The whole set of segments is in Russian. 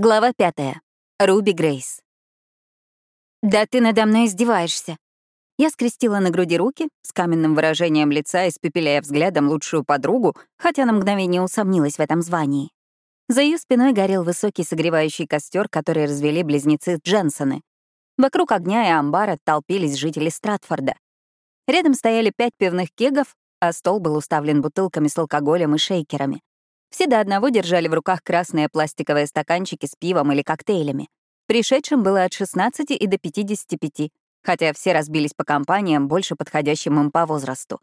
Глава пятая. Руби Грейс. «Да ты надо мной издеваешься». Я скрестила на груди руки, с каменным выражением лица, испепеляя взглядом лучшую подругу, хотя на мгновение усомнилась в этом звании. За ее спиной горел высокий согревающий костер, который развели близнецы Дженсоны. Вокруг огня и амбара толпились жители Стратфорда. Рядом стояли пять пивных кегов, а стол был уставлен бутылками с алкоголем и шейкерами. Все до одного держали в руках красные пластиковые стаканчики с пивом или коктейлями. Пришедшим было от 16 и до 55, хотя все разбились по компаниям, больше подходящим им по возрасту.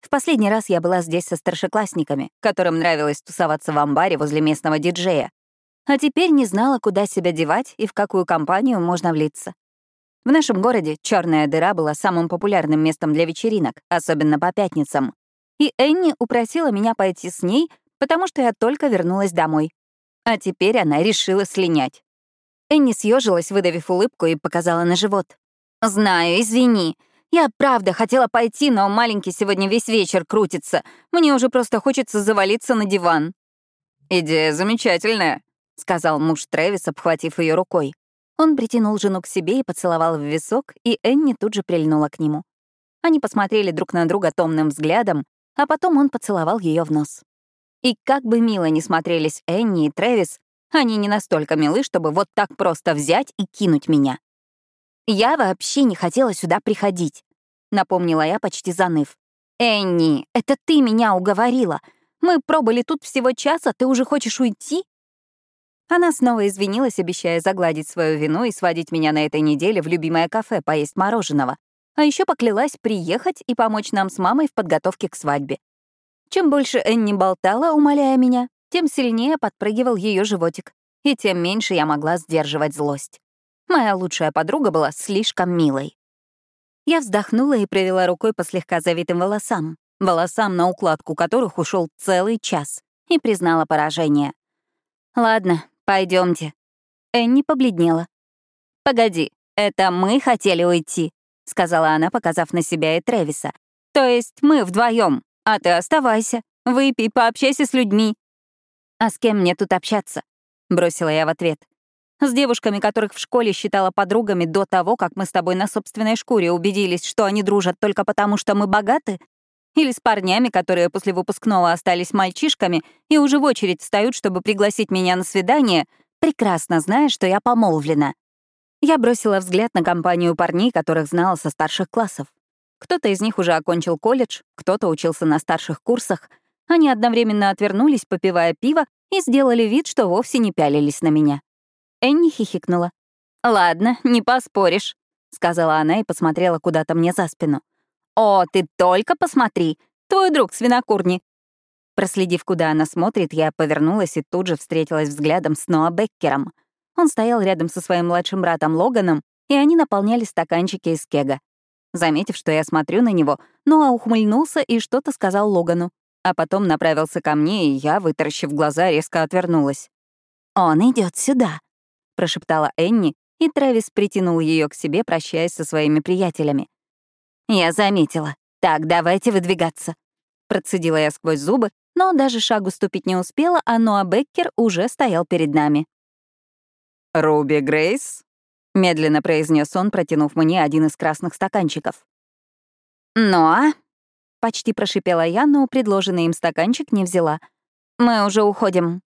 В последний раз я была здесь со старшеклассниками, которым нравилось тусоваться в амбаре возле местного диджея. А теперь не знала, куда себя девать и в какую компанию можно влиться. В нашем городе черная дыра была самым популярным местом для вечеринок, особенно по пятницам. И Энни упросила меня пойти с ней, потому что я только вернулась домой. А теперь она решила слинять. Энни съежилась, выдавив улыбку, и показала на живот. «Знаю, извини. Я правда хотела пойти, но маленький сегодня весь вечер крутится. Мне уже просто хочется завалиться на диван». «Идея замечательная», — сказал муж Трэвис, обхватив ее рукой. Он притянул жену к себе и поцеловал в висок, и Энни тут же прильнула к нему. Они посмотрели друг на друга томным взглядом, а потом он поцеловал ее в нос. И как бы мило ни смотрелись Энни и Трэвис, они не настолько милы, чтобы вот так просто взять и кинуть меня. «Я вообще не хотела сюда приходить», — напомнила я, почти заныв. «Энни, это ты меня уговорила. Мы пробыли тут всего час, а ты уже хочешь уйти?» Она снова извинилась, обещая загладить свою вину и сводить меня на этой неделе в любимое кафе поесть мороженого. А еще поклялась приехать и помочь нам с мамой в подготовке к свадьбе. Чем больше Энни болтала, умоляя меня, тем сильнее подпрыгивал ее животик, и тем меньше я могла сдерживать злость. Моя лучшая подруга была слишком милой. Я вздохнула и провела рукой по слегка завитым волосам, волосам, на укладку которых ушел целый час, и признала поражение. «Ладно, пойдемте. Энни побледнела. «Погоди, это мы хотели уйти», — сказала она, показав на себя и Тревиса. «То есть мы вдвоем. А ты оставайся, выпей, пообщайся с людьми». «А с кем мне тут общаться?» — бросила я в ответ. «С девушками, которых в школе считала подругами до того, как мы с тобой на собственной шкуре убедились, что они дружат только потому, что мы богаты? Или с парнями, которые после выпускного остались мальчишками и уже в очередь встают, чтобы пригласить меня на свидание, прекрасно зная, что я помолвлена?» Я бросила взгляд на компанию парней, которых знала со старших классов. Кто-то из них уже окончил колледж, кто-то учился на старших курсах. Они одновременно отвернулись, попивая пиво, и сделали вид, что вовсе не пялились на меня. Энни хихикнула. «Ладно, не поспоришь», — сказала она и посмотрела куда-то мне за спину. «О, ты только посмотри! Твой друг свинокурни!» Проследив, куда она смотрит, я повернулась и тут же встретилась взглядом с Ноа Беккером. Он стоял рядом со своим младшим братом Логаном, и они наполняли стаканчики из кега. Заметив, что я смотрю на него, Ноа ухмыльнулся и что-то сказал Логану, а потом направился ко мне, и я, вытаращив глаза, резко отвернулась. «Он идет сюда», — прошептала Энни, и Трэвис притянул ее к себе, прощаясь со своими приятелями. «Я заметила. Так, давайте выдвигаться». Процедила я сквозь зубы, но даже шагу ступить не успела, а Ноа Беккер уже стоял перед нами. «Руби Грейс?» — медленно произнес он, протянув мне один из красных стаканчиков. «Ну а?» — почти прошипела я, но предложенный им стаканчик не взяла. «Мы уже уходим».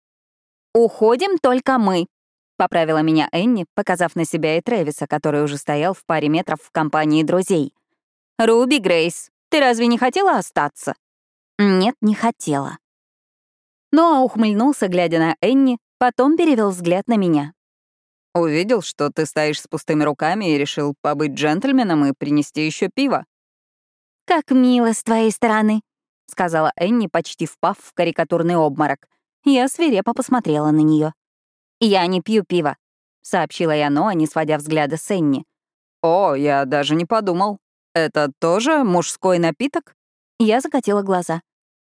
«Уходим только мы», — поправила меня Энни, показав на себя и Трэвиса, который уже стоял в паре метров в компании друзей. «Руби Грейс, ты разве не хотела остаться?» «Нет, не хотела». Ноа ухмыльнулся, глядя на Энни, потом перевел взгляд на меня. Увидел, что ты стоишь с пустыми руками и решил побыть джентльменом и принести еще пиво. «Как мило с твоей стороны», — сказала Энни, почти впав в карикатурный обморок. Я свирепо посмотрела на нее. «Я не пью пиво», — сообщила я Ноа, не сводя взгляда с Энни. «О, я даже не подумал. Это тоже мужской напиток?» Я закатила глаза.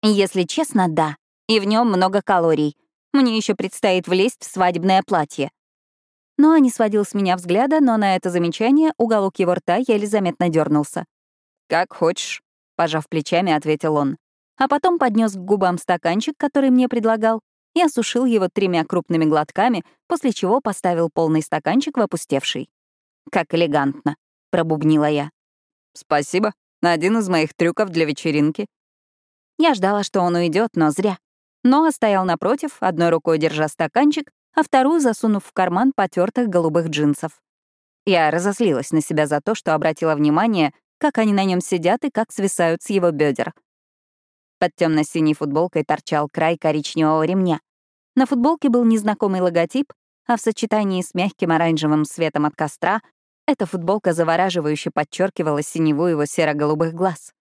«Если честно, да. И в нем много калорий. Мне еще предстоит влезть в свадебное платье». Но не сводил с меня взгляда, но на это замечание уголок его рта еле заметно дернулся. «Как хочешь», — пожав плечами, ответил он. А потом поднес к губам стаканчик, который мне предлагал, и осушил его тремя крупными глотками, после чего поставил полный стаканчик в опустевший. «Как элегантно», — пробубнила я. «Спасибо. Один из моих трюков для вечеринки». Я ждала, что он уйдет, но зря. Ноа стоял напротив, одной рукой держа стаканчик, а вторую засунув в карман потертых голубых джинсов. Я разозлилась на себя за то, что обратила внимание, как они на нем сидят и как свисают с его бедер. Под темно синей футболкой торчал край коричневого ремня. На футболке был незнакомый логотип, а в сочетании с мягким оранжевым светом от костра эта футболка завораживающе подчеркивала синеву его серо-голубых глаз.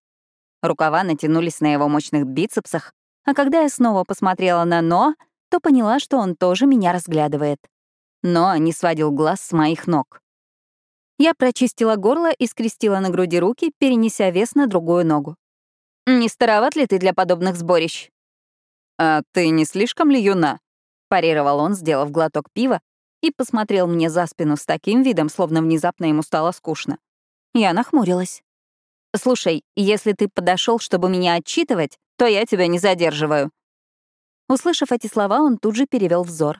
Рукава натянулись на его мощных бицепсах, а когда я снова посмотрела на Но, то поняла, что он тоже меня разглядывает. Но не сводил глаз с моих ног. Я прочистила горло и скрестила на груди руки, перенеся вес на другую ногу. «Не староват ли ты для подобных сборищ?» «А ты не слишком ли юна?» — парировал он, сделав глоток пива, и посмотрел мне за спину с таким видом, словно внезапно ему стало скучно. Я нахмурилась. «Слушай, если ты подошел, чтобы меня отчитывать, то я тебя не задерживаю». Услышав эти слова, он тут же перевел взор.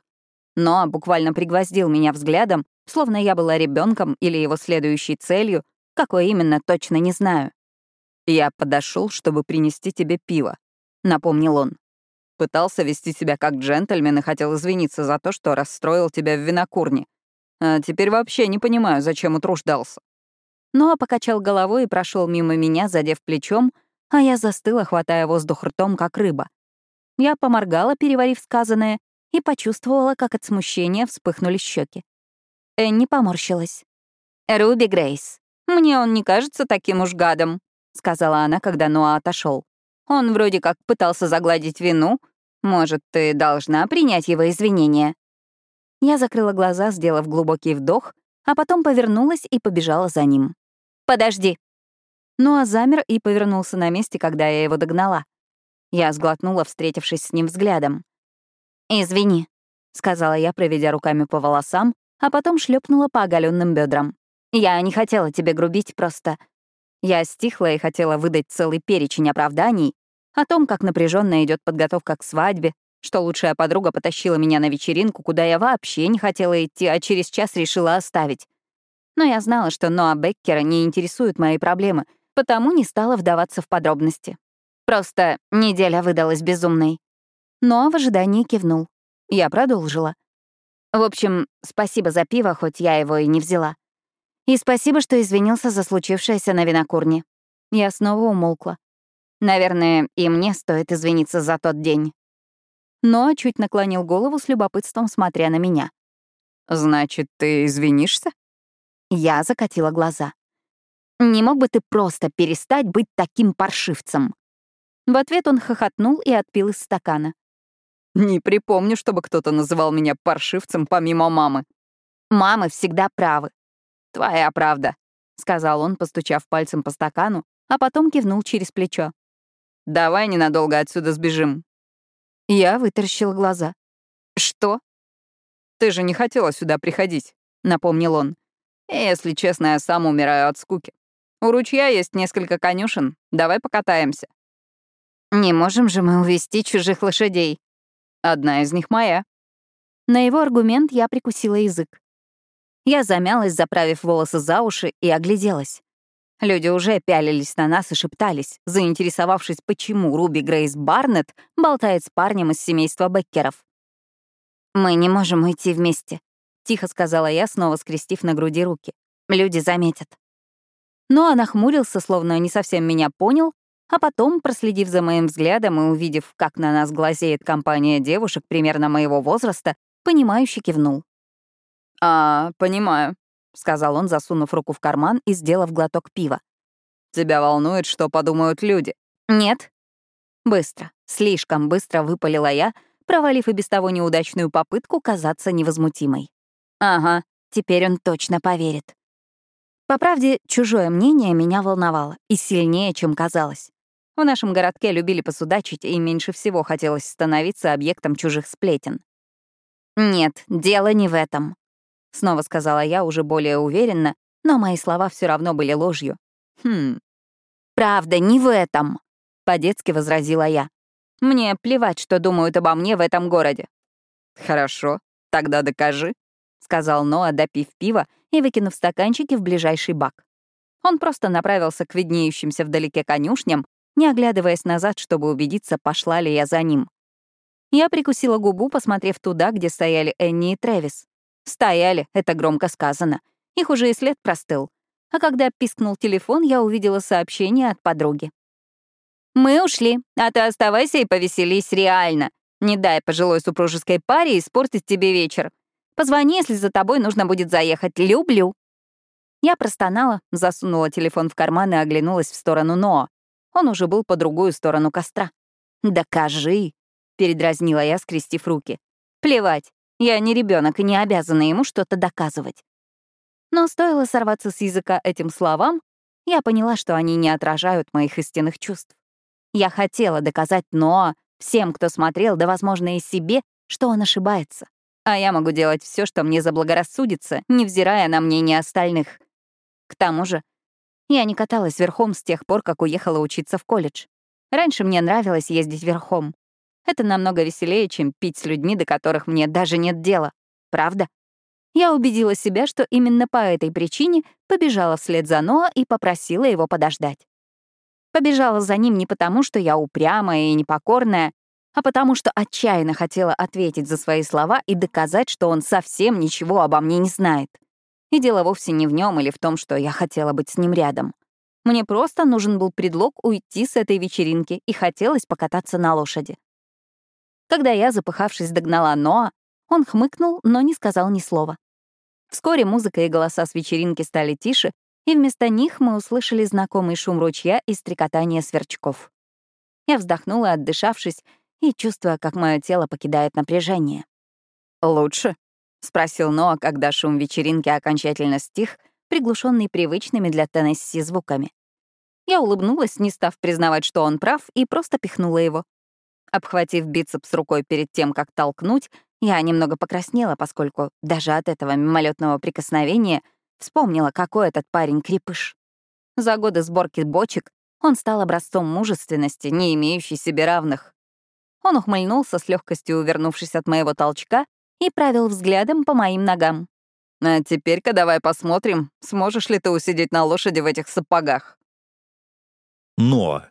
Но буквально пригвоздил меня взглядом, словно я была ребенком или его следующей целью, какой именно, точно не знаю. «Я подошел, чтобы принести тебе пиво», — напомнил он. Пытался вести себя как джентльмен и хотел извиниться за то, что расстроил тебя в винокурне. А теперь вообще не понимаю, зачем утруждался. Ну а покачал головой и прошел мимо меня, задев плечом, а я застыла, хватая воздух ртом, как рыба. Я поморгала, переварив сказанное, и почувствовала, как от смущения вспыхнули щеки. Энни поморщилась. «Руби Грейс, мне он не кажется таким уж гадом», — сказала она, когда Ноа отошел. «Он вроде как пытался загладить вину. Может, ты должна принять его извинения?» Я закрыла глаза, сделав глубокий вдох, а потом повернулась и побежала за ним. «Подожди!» Ноа замер и повернулся на месте, когда я его догнала. Я сглотнула, встретившись с ним взглядом. «Извини», — сказала я, проведя руками по волосам, а потом шлепнула по оголенным бедрам. «Я не хотела тебе грубить, просто...» Я стихла и хотела выдать целый перечень оправданий о том, как напряженно идет подготовка к свадьбе, что лучшая подруга потащила меня на вечеринку, куда я вообще не хотела идти, а через час решила оставить. Но я знала, что Ноа Беккера не интересуют мои проблемы, потому не стала вдаваться в подробности. Просто неделя выдалась безумной. Но в ожидании кивнул. Я продолжила. В общем, спасибо за пиво, хоть я его и не взяла. И спасибо, что извинился за случившееся на винокурне. Я снова умолкла. Наверное, и мне стоит извиниться за тот день. Но чуть наклонил голову с любопытством, смотря на меня. «Значит, ты извинишься?» Я закатила глаза. «Не мог бы ты просто перестать быть таким паршивцем?» В ответ он хохотнул и отпил из стакана. Не припомню, чтобы кто-то называл меня паршивцем помимо мамы. Мамы всегда правы. Твоя правда, сказал он, постучав пальцем по стакану, а потом кивнул через плечо. Давай ненадолго отсюда сбежим. Я вытаращил глаза. Что? Ты же не хотела сюда приходить, напомнил он. Если честно, я сам умираю от скуки. У ручья есть несколько конюшен. Давай покатаемся. Не можем же мы увести чужих лошадей, Одна из них моя. На его аргумент я прикусила язык. Я замялась, заправив волосы за уши, и огляделась. Люди уже пялились на нас и шептались, заинтересовавшись, почему Руби Грейс Барнетт болтает с парнем из семейства Беккеров. «Мы не можем уйти вместе», — тихо сказала я, снова скрестив на груди руки. «Люди заметят». Но он охмурился, словно не совсем меня понял, а потом, проследив за моим взглядом и увидев, как на нас глазеет компания девушек примерно моего возраста, понимающе кивнул. «А, понимаю», — сказал он, засунув руку в карман и сделав глоток пива. «Тебя волнует, что подумают люди?» «Нет». Быстро, слишком быстро выпалила я, провалив и без того неудачную попытку казаться невозмутимой. «Ага, теперь он точно поверит». По правде, чужое мнение меня волновало, и сильнее, чем казалось. В нашем городке любили посудачить, и меньше всего хотелось становиться объектом чужих сплетен. «Нет, дело не в этом», — снова сказала я уже более уверенно, но мои слова все равно были ложью. «Хм, правда, не в этом», — по-детски возразила я. Мне плевать, что думают обо мне в этом городе. Хорошо, тогда докажи, сказал Ноа, допив пива и выкинув стаканчики в ближайший бак. Он просто направился к виднеющимся вдалеке конюшням, не оглядываясь назад, чтобы убедиться, пошла ли я за ним. Я прикусила губу, посмотрев туда, где стояли Энни и Трэвис. Стояли, это громко сказано. Их уже и след простыл. А когда пискнул телефон, я увидела сообщение от подруги. «Мы ушли, а ты оставайся и повеселись реально. Не дай пожилой супружеской паре испортить тебе вечер. Позвони, если за тобой нужно будет заехать. Люблю». Я простонала, засунула телефон в карман и оглянулась в сторону Ноа. Он уже был по другую сторону костра. «Докажи», — передразнила я, скрестив руки. «Плевать, я не ребенок и не обязана ему что-то доказывать». Но стоило сорваться с языка этим словам, я поняла, что они не отражают моих истинных чувств. Я хотела доказать Ноа, всем, кто смотрел, да, возможно, и себе, что он ошибается. А я могу делать все, что мне заблагорассудится, невзирая на мнение остальных. К тому же, я не каталась верхом с тех пор, как уехала учиться в колледж. Раньше мне нравилось ездить верхом. Это намного веселее, чем пить с людьми, до которых мне даже нет дела. Правда? Я убедила себя, что именно по этой причине побежала вслед за Ноа и попросила его подождать. Побежала за ним не потому, что я упрямая и непокорная, а потому что отчаянно хотела ответить за свои слова и доказать, что он совсем ничего обо мне не знает. И дело вовсе не в нем или в том, что я хотела быть с ним рядом. Мне просто нужен был предлог уйти с этой вечеринки и хотелось покататься на лошади. Когда я, запыхавшись, догнала Ноа, он хмыкнул, но не сказал ни слова. Вскоре музыка и голоса с вечеринки стали тише, и вместо них мы услышали знакомый шум ручья и стрекотание сверчков. Я вздохнула, отдышавшись, и чувствуя, как мое тело покидает напряжение. «Лучше?» — спросил Ноа, когда шум вечеринки окончательно стих, приглушенный привычными для Теннесси звуками. Я улыбнулась, не став признавать, что он прав, и просто пихнула его. Обхватив бицепс рукой перед тем, как толкнуть, я немного покраснела, поскольку даже от этого мимолетного прикосновения вспомнила, какой этот парень крепыш. За годы сборки бочек он стал образцом мужественности, не имеющей себе равных. Он ухмыльнулся с легкостью, увернувшись от моего толчка, и правил взглядом по моим ногам. «А теперь-ка давай посмотрим, сможешь ли ты усидеть на лошади в этих сапогах». Ноа.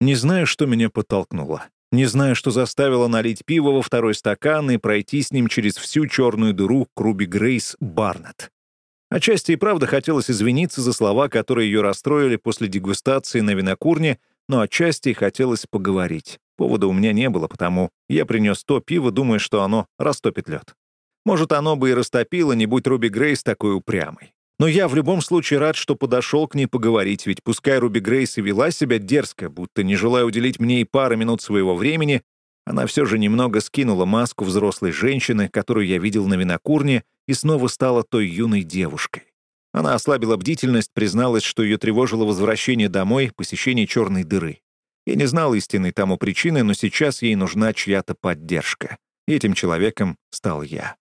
Не знаю, что меня подтолкнуло. Не знаю, что заставило налить пиво во второй стакан и пройти с ним через всю черную дыру к Руби Грейс Барнетт. Отчасти и правда хотелось извиниться за слова, которые ее расстроили после дегустации на винокурне, но отчасти хотелось поговорить. Повода у меня не было, потому я принес то пиво, думая, что оно растопит лед. Может, оно бы и растопило, не будь Руби Грейс такой упрямой. Но я в любом случае рад, что подошел к ней поговорить, ведь пускай Руби Грейс и вела себя дерзко, будто не желая уделить мне и пары минут своего времени, она все же немного скинула маску взрослой женщины, которую я видел на винокурне, и снова стала той юной девушкой. Она ослабила бдительность, призналась, что ее тревожило возвращение домой, посещение черной дыры. Я не знал истинной тому причины, но сейчас ей нужна чья-то поддержка. Этим человеком стал я.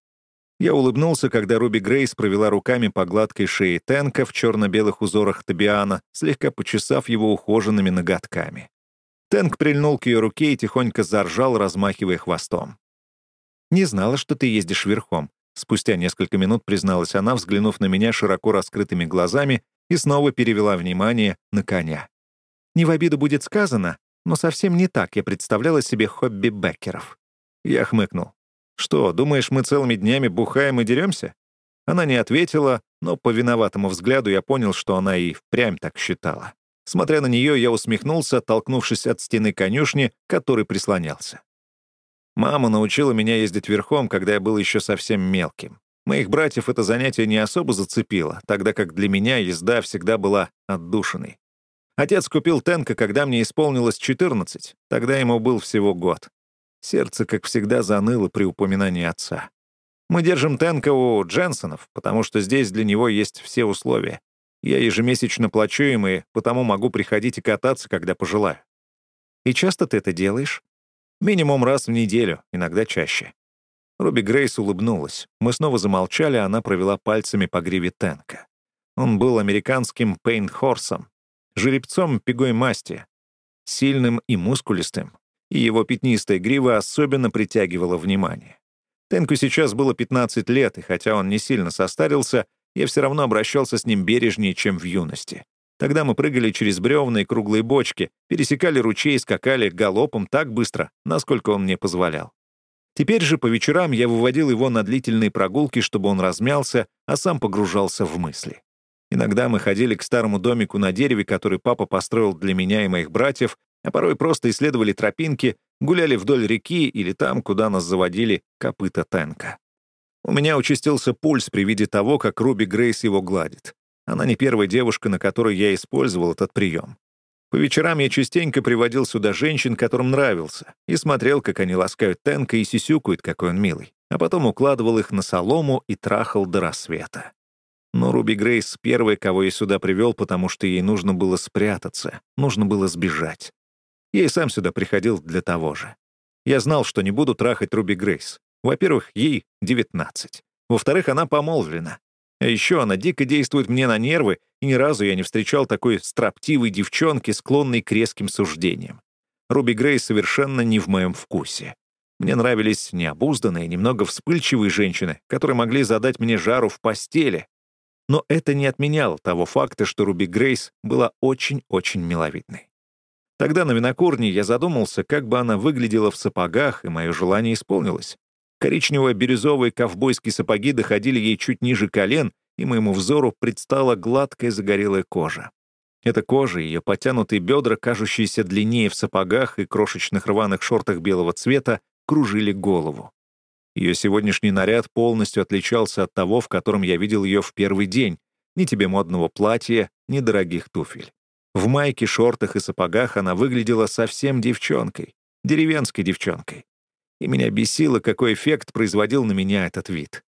Я улыбнулся, когда Руби Грейс провела руками по гладкой шее Тенка в черно-белых узорах Табиана, слегка почесав его ухоженными ноготками. Тенк прильнул к ее руке и тихонько заржал, размахивая хвостом. «Не знала, что ты ездишь верхом», — спустя несколько минут призналась она, взглянув на меня широко раскрытыми глазами и снова перевела внимание на коня. «Не в обиду будет сказано, но совсем не так я представляла себе хобби Беккеров». Я хмыкнул. «Что, думаешь, мы целыми днями бухаем и деремся?» Она не ответила, но по виноватому взгляду я понял, что она и впрямь так считала. Смотря на нее, я усмехнулся, толкнувшись от стены конюшни, который прислонялся. Мама научила меня ездить верхом, когда я был еще совсем мелким. Моих братьев это занятие не особо зацепило, тогда как для меня езда всегда была отдушиной. Отец купил Тенка, когда мне исполнилось 14, тогда ему был всего год. Сердце, как всегда, заныло при упоминании отца. Мы держим Тенка у Дженсонов, потому что здесь для него есть все условия. Я ежемесячно плачу им, и потому могу приходить и кататься, когда пожелаю. И часто ты это делаешь? Минимум раз в неделю, иногда чаще. Руби Грейс улыбнулась. Мы снова замолчали, она провела пальцами по гриве Тенка. Он был американским пейнт-хорсом, жеребцом пигой масти, сильным и мускулистым, и его пятнистая грива особенно притягивала внимание. Тенку сейчас было 15 лет, и хотя он не сильно состарился, я все равно обращался с ним бережнее, чем в юности. Тогда мы прыгали через бревна и круглые бочки, пересекали ручей и скакали галопом так быстро, насколько он мне позволял. Теперь же по вечерам я выводил его на длительные прогулки, чтобы он размялся, а сам погружался в мысли. Иногда мы ходили к старому домику на дереве, который папа построил для меня и моих братьев, а порой просто исследовали тропинки, гуляли вдоль реки или там, куда нас заводили копыта Тенка. У меня участился пульс при виде того, как Руби Грейс его гладит. Она не первая девушка, на которой я использовал этот прием. По вечерам я частенько приводил сюда женщин, которым нравился, и смотрел, как они ласкают Тенка и сисюкают, какой он милый, а потом укладывал их на солому и трахал до рассвета. Но Руби Грейс первая, кого я сюда привел, потому что ей нужно было спрятаться, нужно было сбежать. Я и сам сюда приходил для того же. Я знал, что не буду трахать Руби Грейс. Во-первых, ей 19. Во-вторых, она помолвлена. А еще она дико действует мне на нервы, и ни разу я не встречал такой строптивой девчонки, склонной к резким суждениям. Руби Грейс совершенно не в моем вкусе. Мне нравились необузданные, немного вспыльчивые женщины, которые могли задать мне жару в постели. Но это не отменяло того факта, что Руби Грейс была очень-очень миловидной. Тогда на винокурне я задумался, как бы она выглядела в сапогах, и мое желание исполнилось. Коричнево-бирюзовые ковбойские сапоги доходили ей чуть ниже колен, и моему взору предстала гладкая загорелая кожа. Эта кожа, ее потянутые бедра, кажущиеся длиннее в сапогах и крошечных рваных шортах белого цвета, кружили голову. Ее сегодняшний наряд полностью отличался от того, в котором я видел ее в первый день. Ни тебе модного платья, ни дорогих туфель. В майке, шортах и сапогах она выглядела совсем девчонкой, деревенской девчонкой. И меня бесило, какой эффект производил на меня этот вид.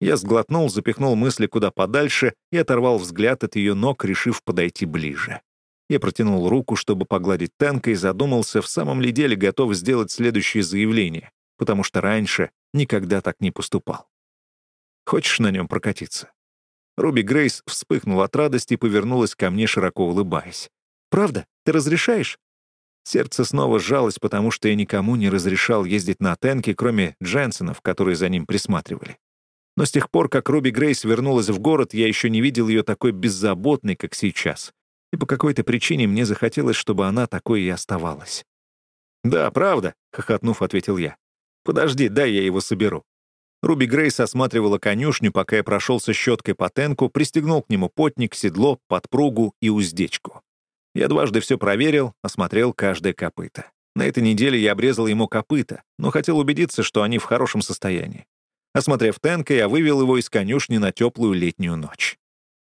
Я сглотнул, запихнул мысли куда подальше и оторвал взгляд от ее ног, решив подойти ближе. Я протянул руку, чтобы погладить Тенка, и задумался, в самом ли деле готов сделать следующее заявление, потому что раньше никогда так не поступал. «Хочешь на нем прокатиться?» Руби Грейс вспыхнула от радости и повернулась ко мне, широко улыбаясь. «Правда? Ты разрешаешь?» Сердце снова сжалось, потому что я никому не разрешал ездить на Тенке, кроме Дженсонов, которые за ним присматривали. Но с тех пор, как Руби Грейс вернулась в город, я еще не видел ее такой беззаботной, как сейчас. И по какой-то причине мне захотелось, чтобы она такой и оставалась. «Да, правда», — хохотнув, ответил я. «Подожди, дай я его соберу». Руби Грейс осматривала конюшню, пока я прошелся щеткой по тенку, пристегнул к нему потник, седло, подпругу и уздечку. Я дважды все проверил, осмотрел каждое копыто. На этой неделе я обрезал ему копыта, но хотел убедиться, что они в хорошем состоянии. Осмотрев Тенка, я вывел его из конюшни на теплую летнюю ночь.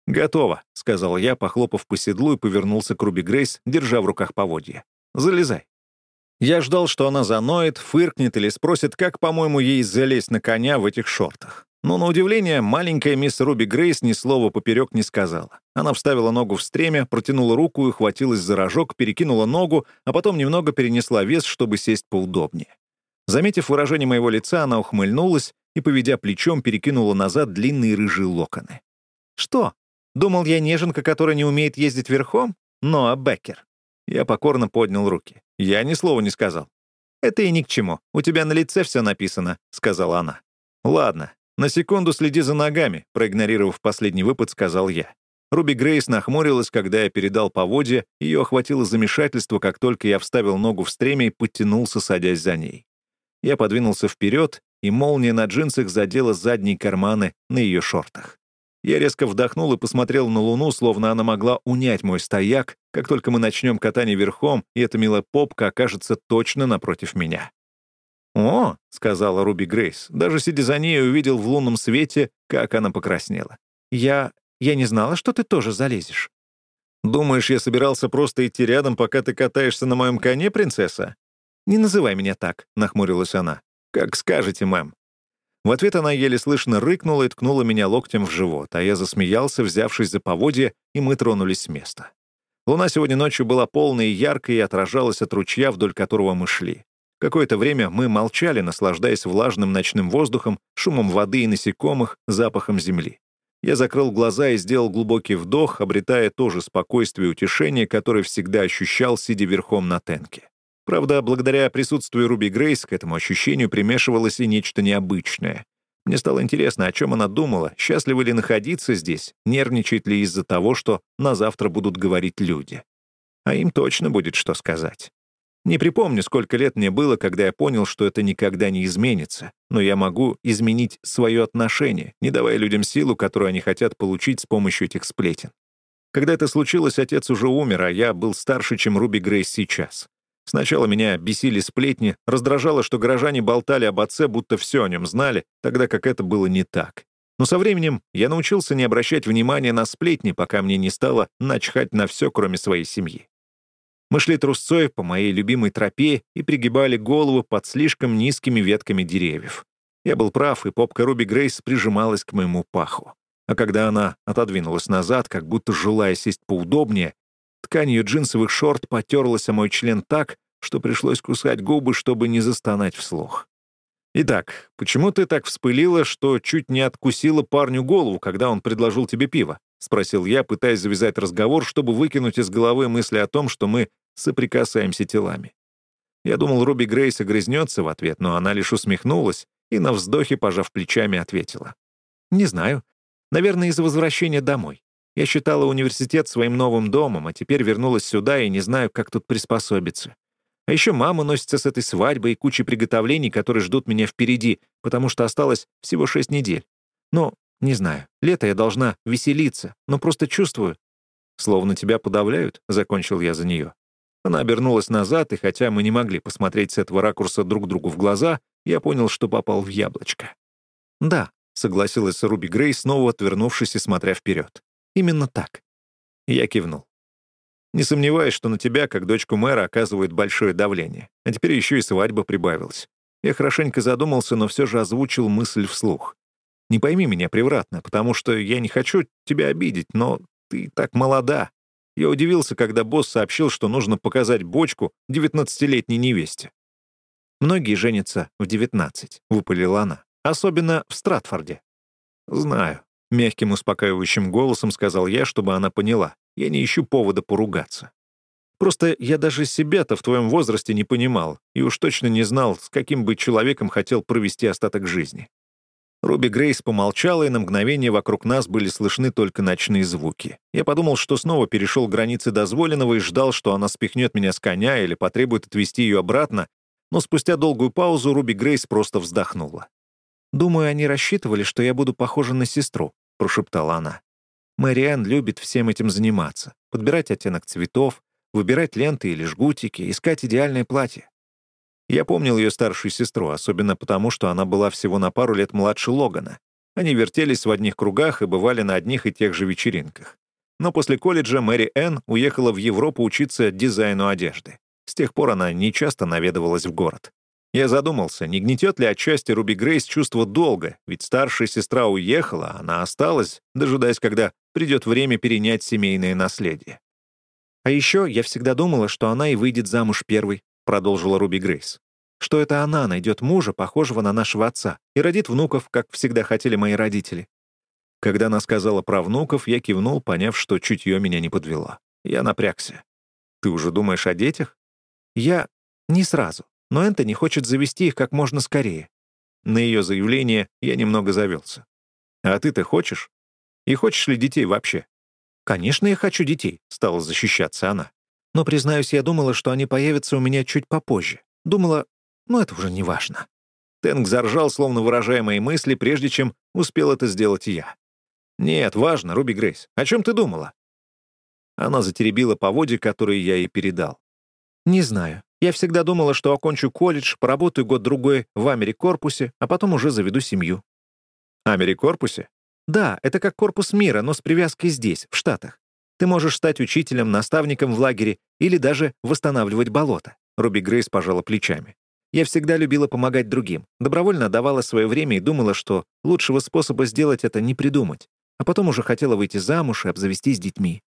«Готово», — сказал я, похлопав по седлу и повернулся к Руби Грейс, держа в руках поводья. «Залезай». Я ждал, что она заноет, фыркнет или спросит, как, по-моему, ей залезть на коня в этих шортах. Но, на удивление, маленькая мисс Руби Грейс ни слова поперек не сказала. Она вставила ногу в стремя, протянула руку и хватилась за рожок, перекинула ногу, а потом немного перенесла вес, чтобы сесть поудобнее. Заметив выражение моего лица, она ухмыльнулась и, поведя плечом, перекинула назад длинные рыжие локоны. «Что? Думал я неженка, которая не умеет ездить верхом? Ноа Беккер». Я покорно поднял руки. Я ни слова не сказал. «Это и ни к чему. У тебя на лице все написано», — сказала она. «Ладно, на секунду следи за ногами», — проигнорировав последний выпад, сказал я. Руби Грейс нахмурилась, когда я передал поводья, ее охватило замешательство, как только я вставил ногу в стремя и подтянулся, садясь за ней. Я подвинулся вперед, и молния на джинсах задела задние карманы на ее шортах. Я резко вдохнул и посмотрел на Луну, словно она могла унять мой стояк, как только мы начнем катание верхом, и эта милая попка окажется точно напротив меня. «О», — сказала Руби Грейс, даже сидя за ней, увидел в лунном свете, как она покраснела. «Я... я не знала, что ты тоже залезешь». «Думаешь, я собирался просто идти рядом, пока ты катаешься на моем коне, принцесса?» «Не называй меня так», — нахмурилась она. «Как скажете, мэм». В ответ она еле слышно рыкнула и ткнула меня локтем в живот, а я засмеялся, взявшись за поводья, и мы тронулись с места. Луна сегодня ночью была полной и яркой и отражалась от ручья, вдоль которого мы шли. Какое-то время мы молчали, наслаждаясь влажным ночным воздухом, шумом воды и насекомых, запахом земли. Я закрыл глаза и сделал глубокий вдох, обретая то же спокойствие и утешение, которое всегда ощущал, сидя верхом на тенке. Правда, благодаря присутствию Руби Грейс к этому ощущению примешивалось и нечто необычное. Мне стало интересно, о чем она думала, счастлива ли находиться здесь, нервничает ли из-за того, что на завтра будут говорить люди. А им точно будет что сказать. Не припомню, сколько лет мне было, когда я понял, что это никогда не изменится, но я могу изменить свое отношение, не давая людям силу, которую они хотят получить с помощью этих сплетен. Когда это случилось, отец уже умер, а я был старше, чем Руби Грейс сейчас. Сначала меня бесили сплетни, раздражало, что горожане болтали об отце, будто все о нем знали, тогда как это было не так. Но со временем я научился не обращать внимания на сплетни, пока мне не стало начхать на все, кроме своей семьи. Мы шли трусцой по моей любимой тропе и пригибали голову под слишком низкими ветками деревьев. Я был прав, и попка Руби Грейс прижималась к моему паху. А когда она отодвинулась назад, как будто желая сесть поудобнее, ткань ее джинсовых шорт потерлась о мой член так, что пришлось кусать губы, чтобы не застонать вслух. «Итак, почему ты так вспылила, что чуть не откусила парню голову, когда он предложил тебе пиво?» — спросил я, пытаясь завязать разговор, чтобы выкинуть из головы мысли о том, что мы соприкасаемся телами. Я думал, Руби Грейс огрызнется в ответ, но она лишь усмехнулась и на вздохе, пожав плечами, ответила. «Не знаю. Наверное, из-за возвращения домой. Я считала университет своим новым домом, а теперь вернулась сюда и не знаю, как тут приспособиться. А еще мама носится с этой свадьбой и кучей приготовлений, которые ждут меня впереди, потому что осталось всего шесть недель. Но, не знаю, лето я должна веселиться, но просто чувствую. Словно тебя подавляют, — закончил я за нее. Она обернулась назад, и хотя мы не могли посмотреть с этого ракурса друг другу в глаза, я понял, что попал в яблочко. «Да», — согласилась Руби Грей, снова отвернувшись и смотря вперед. «Именно так». Я кивнул. «Не сомневаюсь, что на тебя, как дочку мэра, оказывают большое давление. А теперь еще и свадьба прибавилась. Я хорошенько задумался, но все же озвучил мысль вслух. Не пойми меня превратно, потому что я не хочу тебя обидеть, но ты так молода. Я удивился, когда босс сообщил, что нужно показать бочку 19-летней невесте. «Многие женятся в 19», — выпалила она. «Особенно в Стратфорде». «Знаю», — мягким успокаивающим голосом сказал я, чтобы она поняла. Я не ищу повода поругаться. Просто я даже себя-то в твоем возрасте не понимал и уж точно не знал, с каким бы человеком хотел провести остаток жизни. Руби Грейс помолчала, и на мгновение вокруг нас были слышны только ночные звуки. Я подумал, что снова перешел границы дозволенного и ждал, что она спихнет меня с коня или потребует отвезти ее обратно, но спустя долгую паузу Руби Грейс просто вздохнула. «Думаю, они рассчитывали, что я буду похожа на сестру», — прошептала она. «Мэриан любит всем этим заниматься, подбирать оттенок цветов, выбирать ленты или жгутики, искать идеальное платье. Я помнил ее старшую сестру, особенно потому, что она была всего на пару лет младше Логана. Они вертелись в одних кругах и бывали на одних и тех же вечеринках. Но после колледжа Мэри Энн уехала в Европу учиться дизайну одежды. С тех пор она нечасто наведывалась в город. Я задумался, не гнетет ли отчасти Руби Грейс чувство долга, ведь старшая сестра уехала, а она осталась, дожидаясь, когда придет время перенять семейное наследие. А еще я всегда думала, что она и выйдет замуж первой, продолжила Руби Грейс. «Что это она найдет мужа, похожего на нашего отца, и родит внуков, как всегда хотели мои родители». Когда она сказала про внуков, я кивнул, поняв, что чутье меня не подвело. Я напрягся. «Ты уже думаешь о детях?» «Я... не сразу. Но Энтони хочет завести их как можно скорее». На ее заявление я немного завелся. «А ты-то хочешь? И хочешь ли детей вообще?» «Конечно, я хочу детей», — стала защищаться она. Но, признаюсь, я думала, что они появятся у меня чуть попозже. Думала, ну это уже не важно. Тэнк заржал, словно выражая мои мысли, прежде чем успел это сделать я. «Нет, важно, Руби Грейс. О чем ты думала?» Она затеребила по воде, которые я ей передал. «Не знаю. Я всегда думала, что окончу колледж, поработаю год-другой в Америкорпусе, а потом уже заведу семью». «Америкорпусе?» «Да, это как корпус мира, но с привязкой здесь, в Штатах. Ты можешь стать учителем, наставником в лагере или даже восстанавливать болото». Руби Грейс пожала плечами. «Я всегда любила помогать другим, добровольно давала свое время и думала, что лучшего способа сделать это не придумать. А потом уже хотела выйти замуж и обзавестись детьми.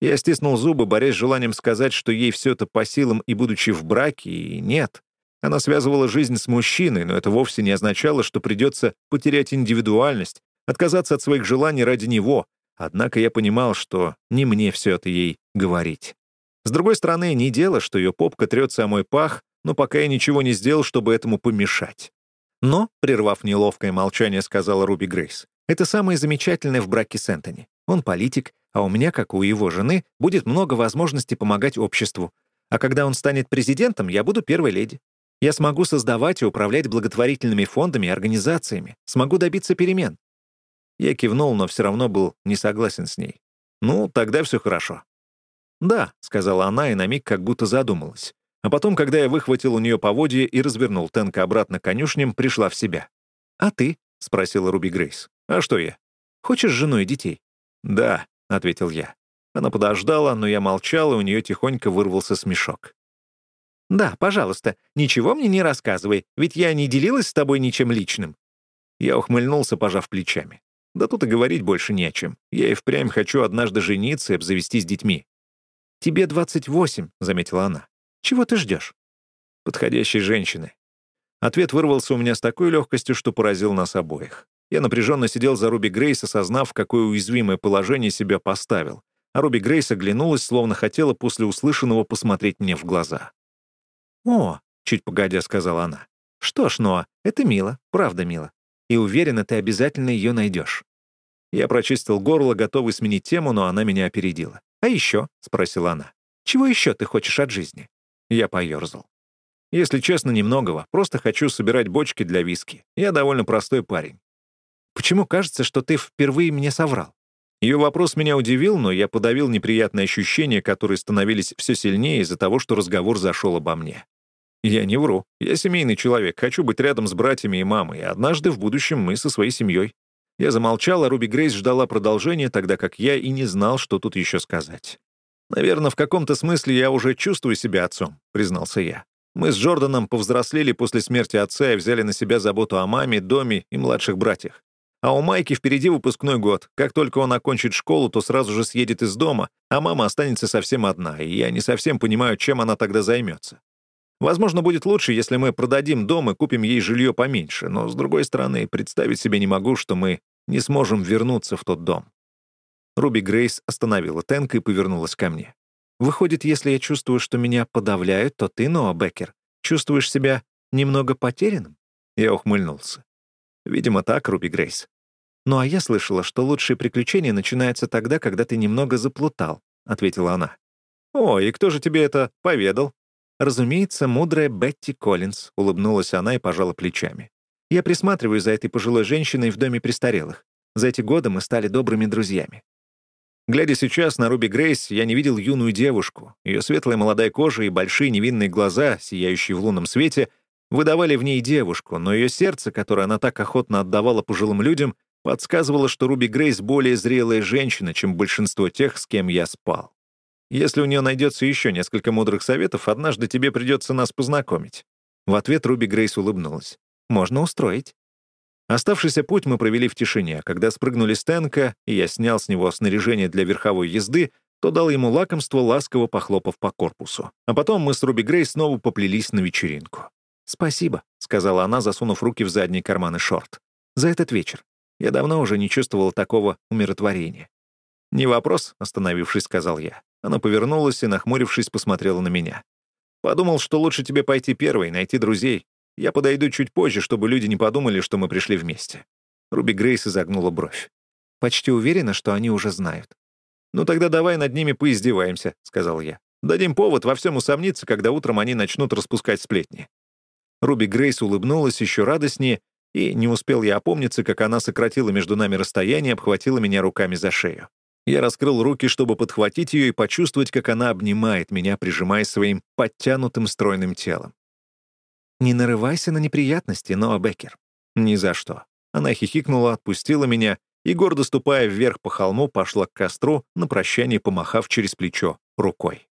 Я стиснул зубы, борясь с желанием сказать, что ей все это по силам и будучи в браке, и нет. Она связывала жизнь с мужчиной, но это вовсе не означало, что придется потерять индивидуальность, отказаться от своих желаний ради него, однако я понимал, что не мне все это ей говорить. С другой стороны, не дело, что ее попка трется о мой пах, но пока я ничего не сделал, чтобы этому помешать. Но, прервав неловкое молчание, сказала Руби Грейс, это самое замечательное в браке с Энтони. Он политик, а у меня, как у его жены, будет много возможностей помогать обществу. А когда он станет президентом, я буду первой леди. Я смогу создавать и управлять благотворительными фондами и организациями, смогу добиться перемен. Я кивнул, но все равно был не согласен с ней. «Ну, тогда все хорошо». «Да», — сказала она и на миг как будто задумалась. А потом, когда я выхватил у нее поводье и развернул Тенка обратно конюшням, пришла в себя. «А ты?» — спросила Руби Грейс. «А что я? Хочешь жену и детей?» «Да», — ответил я. Она подождала, но я молчал, и у нее тихонько вырвался смешок. «Да, пожалуйста, ничего мне не рассказывай, ведь я не делилась с тобой ничем личным». Я ухмыльнулся, пожав плечами. Да тут и говорить больше не о чем. Я и впрямь хочу однажды жениться и обзавестись детьми. «Тебе 28», — заметила она. Чего ты ждешь? Подходящей женщины. Ответ вырвался у меня с такой легкостью, что поразил нас обоих. Я напряженно сидел за Руби Грейс, осознав, какое уязвимое положение себя поставил. А Руби Грейс оглянулась, словно хотела после услышанного посмотреть мне в глаза. «О», — чуть погодя сказала она, — «что ж, Ноа, это мило, правда мило. И уверена, ты обязательно ее найдешь». Я прочистил горло, готовый сменить тему, но она меня опередила. «А еще?» — спросила она. «Чего еще ты хочешь от жизни?» Я поёрзал. Если честно, немногого. Просто хочу собирать бочки для виски. Я довольно простой парень. Почему кажется, что ты впервые мне соврал? Ее вопрос меня удивил, но я подавил неприятные ощущения, которые становились все сильнее из-за того, что разговор зашел обо мне. Я не вру. Я семейный человек, хочу быть рядом с братьями и мамой, и однажды в будущем мы со своей семьей. Я замолчал, а Руби Грейс ждала продолжения, тогда как я и не знал, что тут еще сказать. «Наверное, в каком-то смысле я уже чувствую себя отцом», — признался я. «Мы с Джорданом повзрослели после смерти отца и взяли на себя заботу о маме, доме и младших братьях. А у Майки впереди выпускной год. Как только он окончит школу, то сразу же съедет из дома, а мама останется совсем одна, и я не совсем понимаю, чем она тогда займется. Возможно, будет лучше, если мы продадим дом и купим ей жилье поменьше, но, с другой стороны, представить себе не могу, что мы не сможем вернуться в тот дом. Руби Грейс остановила Тенка и повернулась ко мне. «Выходит, если я чувствую, что меня подавляют, то ты, Ноа Беккер, чувствуешь себя немного потерянным?» Я ухмыльнулся. «Видимо, так, Руби Грейс. Ну а я слышала, что лучшие приключения начинаются тогда, когда ты немного заплутал», — ответила она. «О, и кто же тебе это поведал?» «Разумеется, мудрая Бетти Коллинз», — улыбнулась она и пожала плечами. «Я присматриваю за этой пожилой женщиной в доме престарелых. За эти годы мы стали добрыми друзьями. Глядя сейчас на Руби Грейс, я не видел юную девушку. Ее светлая молодая кожа и большие невинные глаза, сияющие в лунном свете, выдавали в ней девушку, но ее сердце, которое она так охотно отдавала пожилым людям, подсказывало, что Руби Грейс более зрелая женщина, чем большинство тех, с кем я спал. Если у нее найдется еще несколько мудрых советов, однажды тебе придется нас познакомить. В ответ Руби Грейс улыбнулась. «Можно устроить». Оставшийся путь мы провели в тишине, а когда спрыгнули с Тенка, и я снял с него снаряжение для верховой езды, то дал ему лакомство, ласково похлопав по корпусу. А потом мы с Руби Грей снова поплелись на вечеринку. «Спасибо», — сказала она, засунув руки в задние карманы шорт. «За этот вечер. Я давно уже не чувствовала такого умиротворения». «Не вопрос», — остановившись, сказал я. Она повернулась и, нахмурившись, посмотрела на меня. «Подумал, что лучше тебе пойти первой, найти друзей. Я подойду чуть позже, чтобы люди не подумали, что мы пришли вместе». Руби Грейс изогнула бровь. «Почти уверена, что они уже знают». «Ну тогда давай над ними поиздеваемся», — сказал я. «Дадим повод во всем усомниться, когда утром они начнут распускать сплетни». Руби Грейс улыбнулась еще радостнее, и не успел я опомниться, как она сократила между нами расстояние обхватила меня руками за шею. Я раскрыл руки, чтобы подхватить ее и почувствовать, как она обнимает меня, прижимая своим подтянутым стройным телом. «Не нарывайся на неприятности, Ноа Беккер». «Ни за что». Она хихикнула, отпустила меня и, гордо ступая вверх по холму, пошла к костру, на прощание помахав через плечо рукой.